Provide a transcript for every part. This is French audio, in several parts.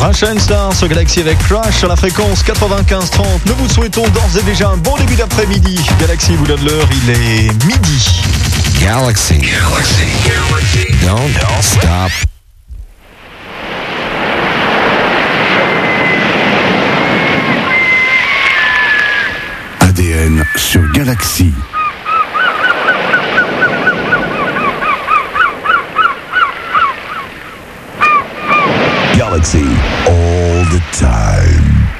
Rachel Star sur Galaxy avec Crash sur la fréquence 95-30. Nous vous souhaitons d'ores et déjà un bon début d'après-midi. Galaxy vous donne l'heure, il est midi. Galaxy. Galaxy. Galaxy. Don't, Don't stop. ADN sur Galaxy. Galaxy all the time.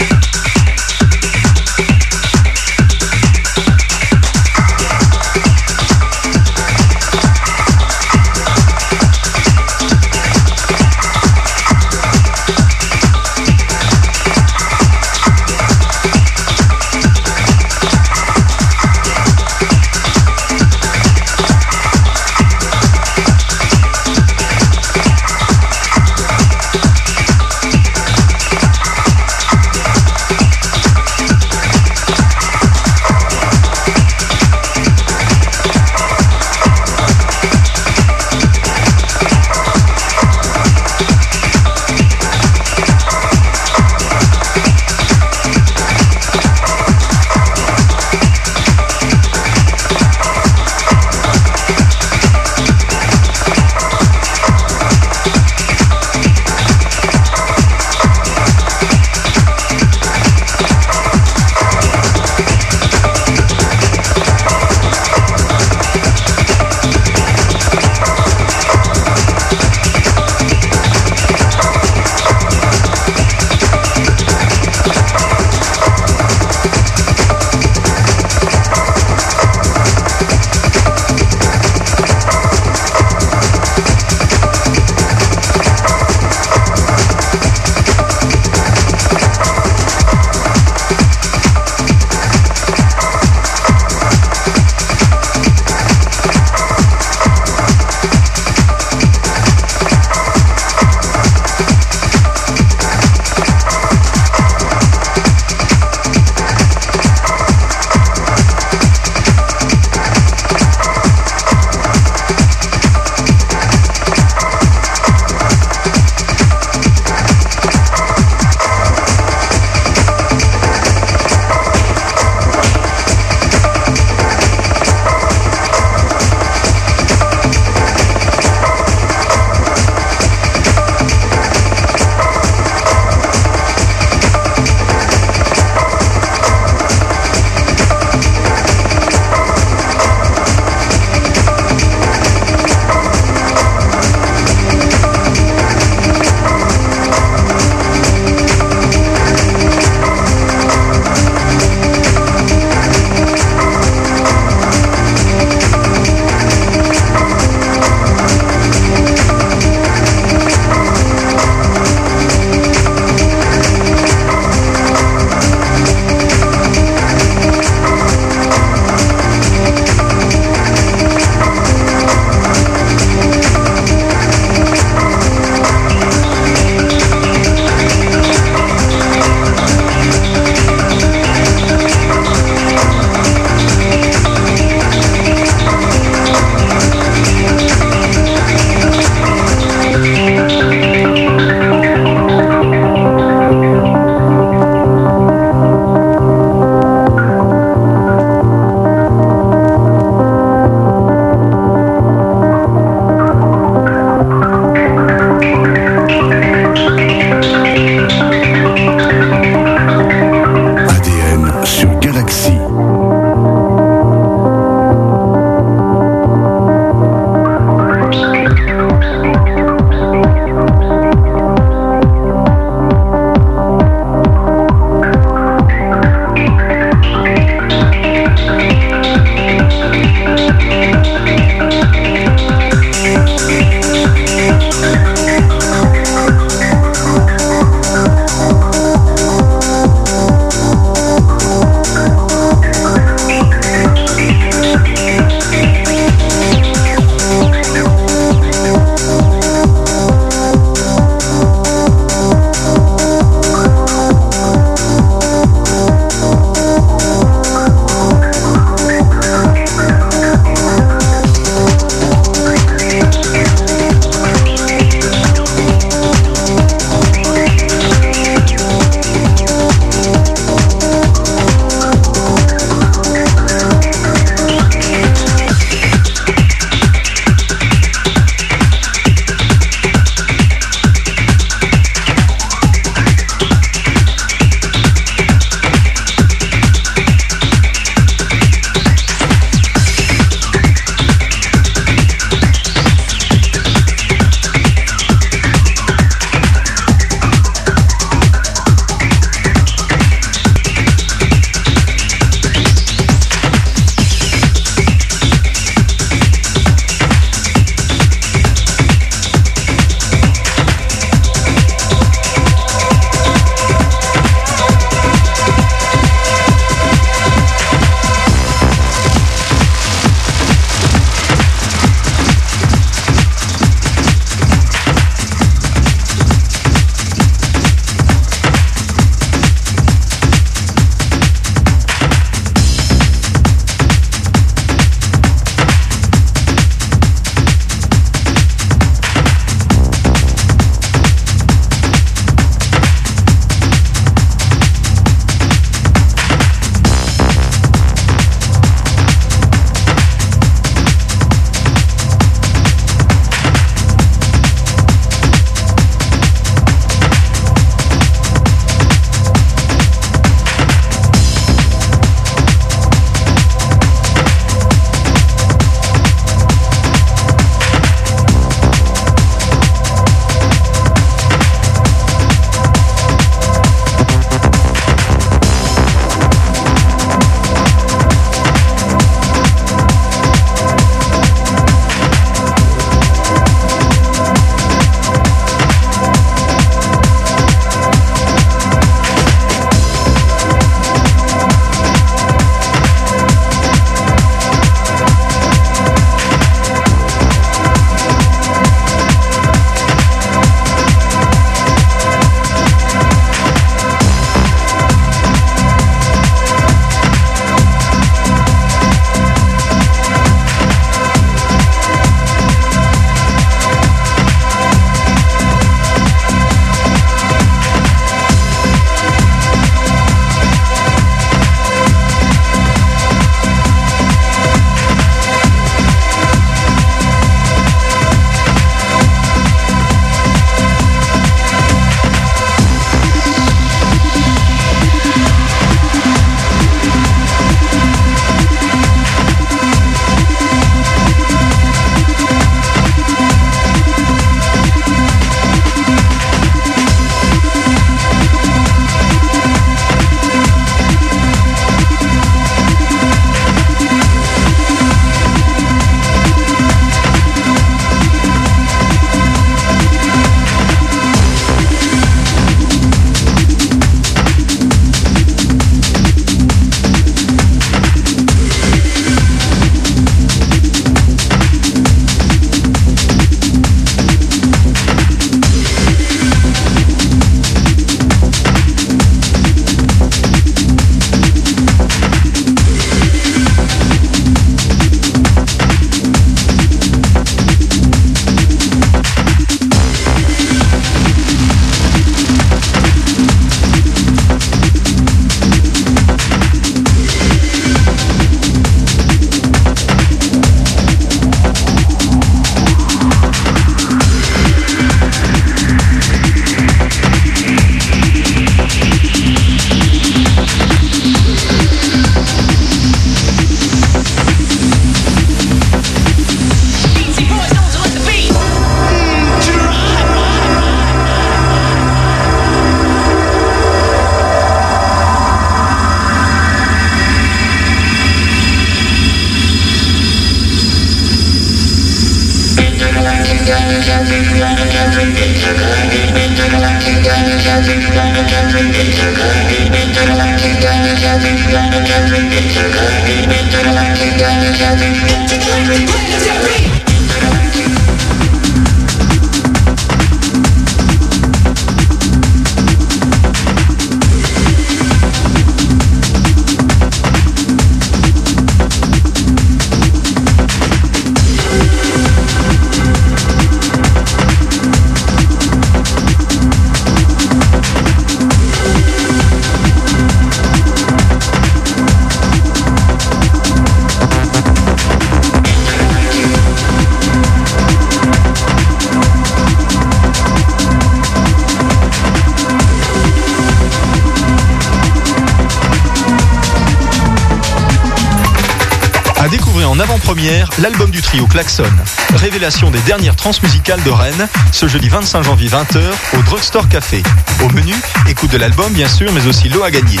Des dernières transmusicales de Rennes, ce jeudi 25 janvier 20h au Drugstore Café. Au menu, écoute de l'album bien sûr, mais aussi l'eau à gagner.